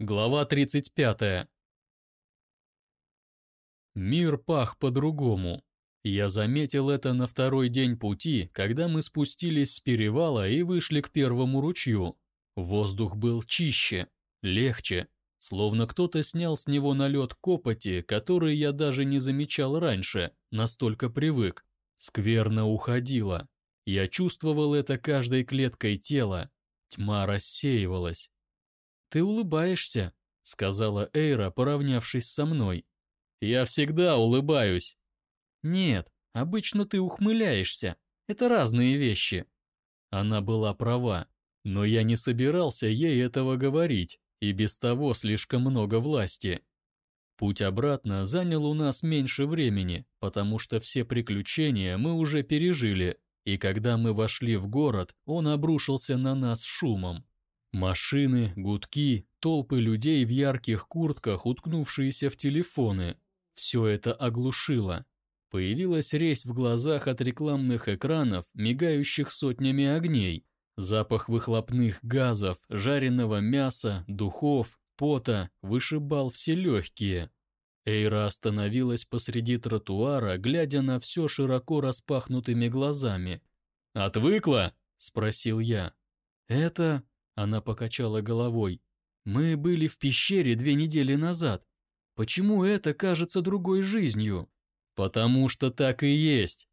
Глава 35. Мир пах по-другому. Я заметил это на второй день пути, когда мы спустились с перевала и вышли к первому ручью. Воздух был чище, легче, словно кто-то снял с него налет копоти, который я даже не замечал раньше, настолько привык. Скверно уходило. Я чувствовал это каждой клеткой тела. Тьма рассеивалась. «Ты улыбаешься», — сказала Эйра, поравнявшись со мной. «Я всегда улыбаюсь». «Нет, обычно ты ухмыляешься. Это разные вещи». Она была права, но я не собирался ей этого говорить, и без того слишком много власти. Путь обратно занял у нас меньше времени, потому что все приключения мы уже пережили, и когда мы вошли в город, он обрушился на нас шумом. Машины, гудки, толпы людей в ярких куртках, уткнувшиеся в телефоны. Все это оглушило. Появилась резь в глазах от рекламных экранов, мигающих сотнями огней. Запах выхлопных газов, жареного мяса, духов, пота вышибал все легкие. Эйра остановилась посреди тротуара, глядя на все широко распахнутыми глазами. «Отвыкла?» – спросил я. «Это...» – она покачала головой. «Мы были в пещере две недели назад. Почему это кажется другой жизнью?» «Потому что так и есть.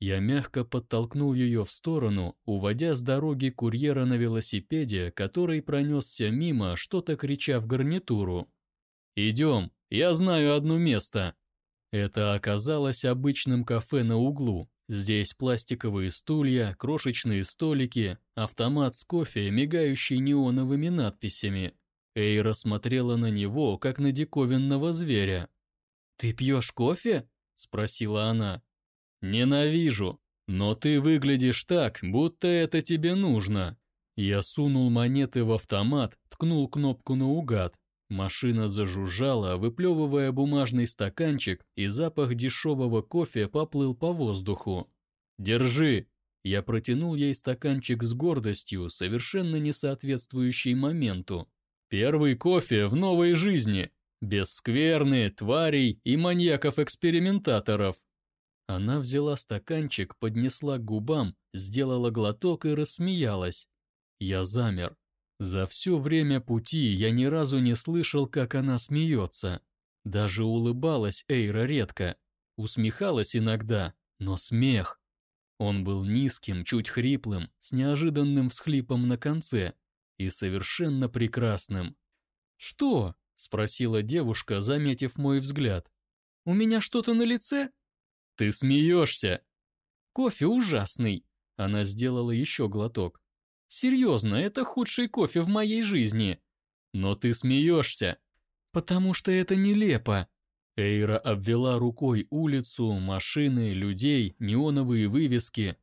Я мягко подтолкнул ее в сторону, уводя с дороги курьера на велосипеде, который пронесся мимо, что-то крича в гарнитуру. «Идем, я знаю одно место». Это оказалось обычным кафе на углу. Здесь пластиковые стулья, крошечные столики, автомат с кофе, мигающий неоновыми надписями. Эйра смотрела на него, как на диковинного зверя. «Ты пьешь кофе?» – спросила она. «Ненавижу, но ты выглядишь так, будто это тебе нужно». Я сунул монеты в автомат, ткнул кнопку наугад. Машина зажужжала, выплевывая бумажный стаканчик, и запах дешевого кофе поплыл по воздуху. «Держи!» Я протянул ей стаканчик с гордостью, совершенно не соответствующей моменту. «Первый кофе в новой жизни! Без скверны, тварей и маньяков-экспериментаторов!» Она взяла стаканчик, поднесла к губам, сделала глоток и рассмеялась. Я замер. За все время пути я ни разу не слышал, как она смеется. Даже улыбалась Эйра редко. Усмехалась иногда, но смех. Он был низким, чуть хриплым, с неожиданным всхлипом на конце и совершенно прекрасным. «Что?» – спросила девушка, заметив мой взгляд. «У меня что-то на лице?» «Ты смеешься!» «Кофе ужасный!» Она сделала еще глоток. «Серьезно, это худший кофе в моей жизни!» «Но ты смеешься!» «Потому что это нелепо!» Эйра обвела рукой улицу, машины, людей, неоновые вывески.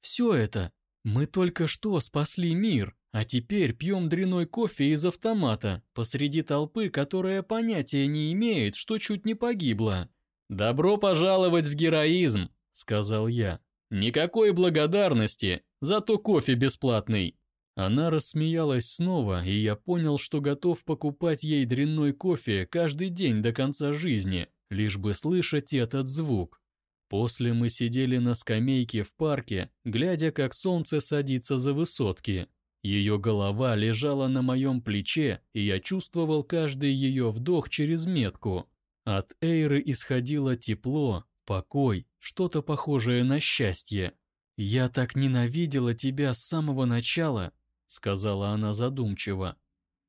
«Все это! Мы только что спасли мир, а теперь пьем дряной кофе из автомата посреди толпы, которая понятия не имеет, что чуть не погибла!» «Добро пожаловать в героизм», — сказал я. «Никакой благодарности, зато кофе бесплатный». Она рассмеялась снова, и я понял, что готов покупать ей дрянной кофе каждый день до конца жизни, лишь бы слышать этот звук. После мы сидели на скамейке в парке, глядя, как солнце садится за высотки. Ее голова лежала на моем плече, и я чувствовал каждый ее вдох через метку. От Эйры исходило тепло, покой, что-то похожее на счастье. «Я так ненавидела тебя с самого начала», — сказала она задумчиво.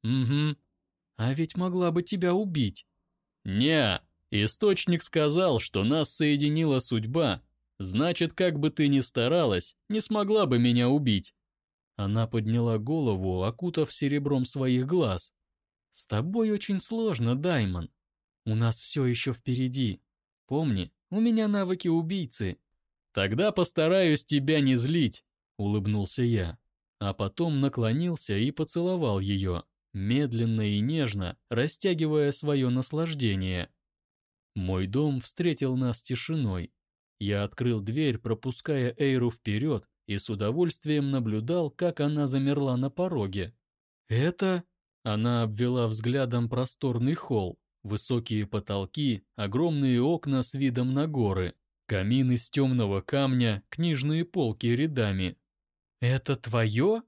«Угу. А ведь могла бы тебя убить». «Не, источник сказал, что нас соединила судьба. Значит, как бы ты ни старалась, не смогла бы меня убить». Она подняла голову, окутав серебром своих глаз. «С тобой очень сложно, Даймон. У нас все еще впереди. Помни, у меня навыки убийцы. Тогда постараюсь тебя не злить, улыбнулся я. А потом наклонился и поцеловал ее, медленно и нежно, растягивая свое наслаждение. Мой дом встретил нас тишиной. Я открыл дверь, пропуская Эйру вперед, и с удовольствием наблюдал, как она замерла на пороге. «Это...» Она обвела взглядом просторный холл, высокие потолки, огромные окна с видом на горы, камин из темного камня, книжные полки рядами. «Это твое?»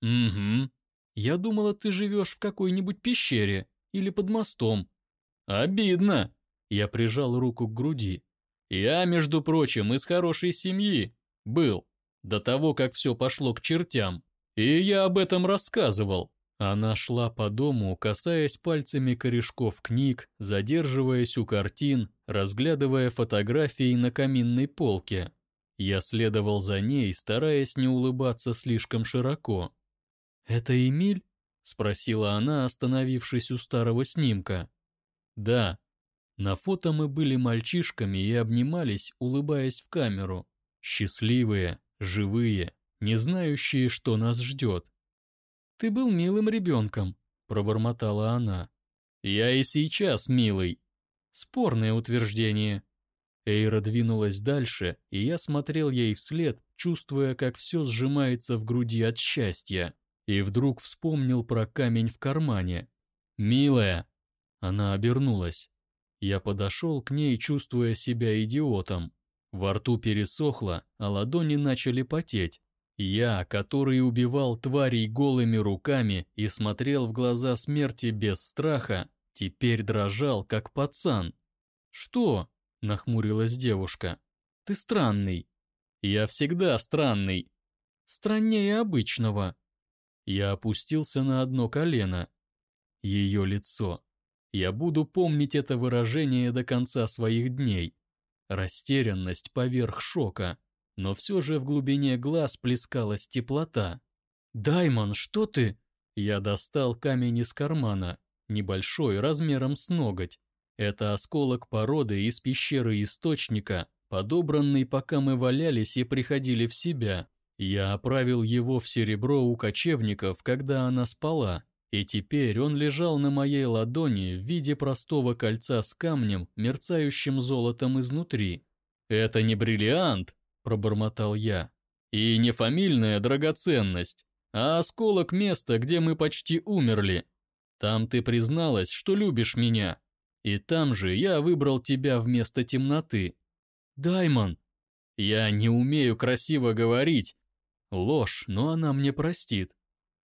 «Угу. Я думала, ты живешь в какой-нибудь пещере или под мостом». «Обидно!» Я прижал руку к груди. «Я, между прочим, из хорошей семьи. Был. До того, как все пошло к чертям. И я об этом рассказывал». Она шла по дому, касаясь пальцами корешков книг, задерживаясь у картин, разглядывая фотографии на каминной полке. Я следовал за ней, стараясь не улыбаться слишком широко. «Это Эмиль?» — спросила она, остановившись у старого снимка. «Да». На фото мы были мальчишками и обнимались, улыбаясь в камеру. Счастливые, живые, не знающие, что нас ждет. «Ты был милым ребенком», — пробормотала она. «Я и сейчас милый». Спорное утверждение. Эйра двинулась дальше, и я смотрел ей вслед, чувствуя, как все сжимается в груди от счастья. И вдруг вспомнил про камень в кармане. «Милая!» Она обернулась. Я подошел к ней, чувствуя себя идиотом. Во рту пересохло, а ладони начали потеть. Я, который убивал тварей голыми руками и смотрел в глаза смерти без страха, теперь дрожал, как пацан. «Что?» — нахмурилась девушка. «Ты странный». «Я всегда странный». «Страннее обычного». Я опустился на одно колено. Ее лицо. Я буду помнить это выражение до конца своих дней. Растерянность поверх шока но все же в глубине глаз плескалась теплота. «Даймон, что ты?» Я достал камень из кармана, небольшой, размером с ноготь. Это осколок породы из пещеры источника, подобранный, пока мы валялись и приходили в себя. Я оправил его в серебро у кочевников, когда она спала, и теперь он лежал на моей ладони в виде простого кольца с камнем, мерцающим золотом изнутри. «Это не бриллиант», — пробормотал я. «И не фамильная драгоценность, а осколок места, где мы почти умерли. Там ты призналась, что любишь меня, и там же я выбрал тебя вместо темноты. Даймон, я не умею красиво говорить. Ложь, но она мне простит.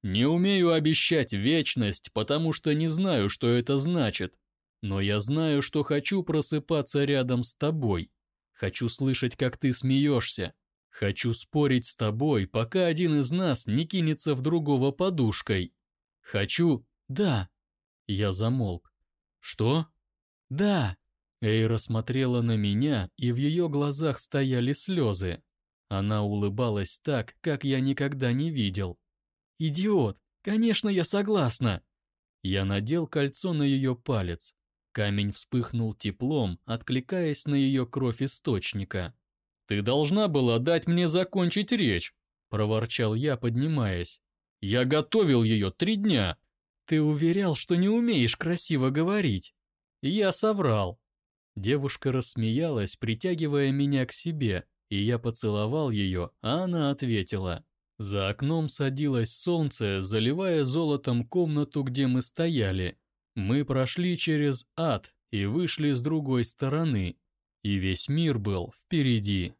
Не умею обещать вечность, потому что не знаю, что это значит. Но я знаю, что хочу просыпаться рядом с тобой. Хочу слышать, как ты смеешься. Хочу спорить с тобой, пока один из нас не кинется в другого подушкой. Хочу... Да. Я замолк. Что? Да. Эйра смотрела на меня, и в ее глазах стояли слезы. Она улыбалась так, как я никогда не видел. «Идиот! Конечно, я согласна!» Я надел кольцо на ее палец. Камень вспыхнул теплом, откликаясь на ее кровь источника. «Ты должна была дать мне закончить речь», – проворчал я, поднимаясь. «Я готовил ее три дня». «Ты уверял, что не умеешь красиво говорить». Я соврал. Девушка рассмеялась, притягивая меня к себе, и я поцеловал ее, а она ответила. За окном садилось солнце, заливая золотом комнату, где мы стояли. Мы прошли через ад и вышли с другой стороны, и весь мир был впереди.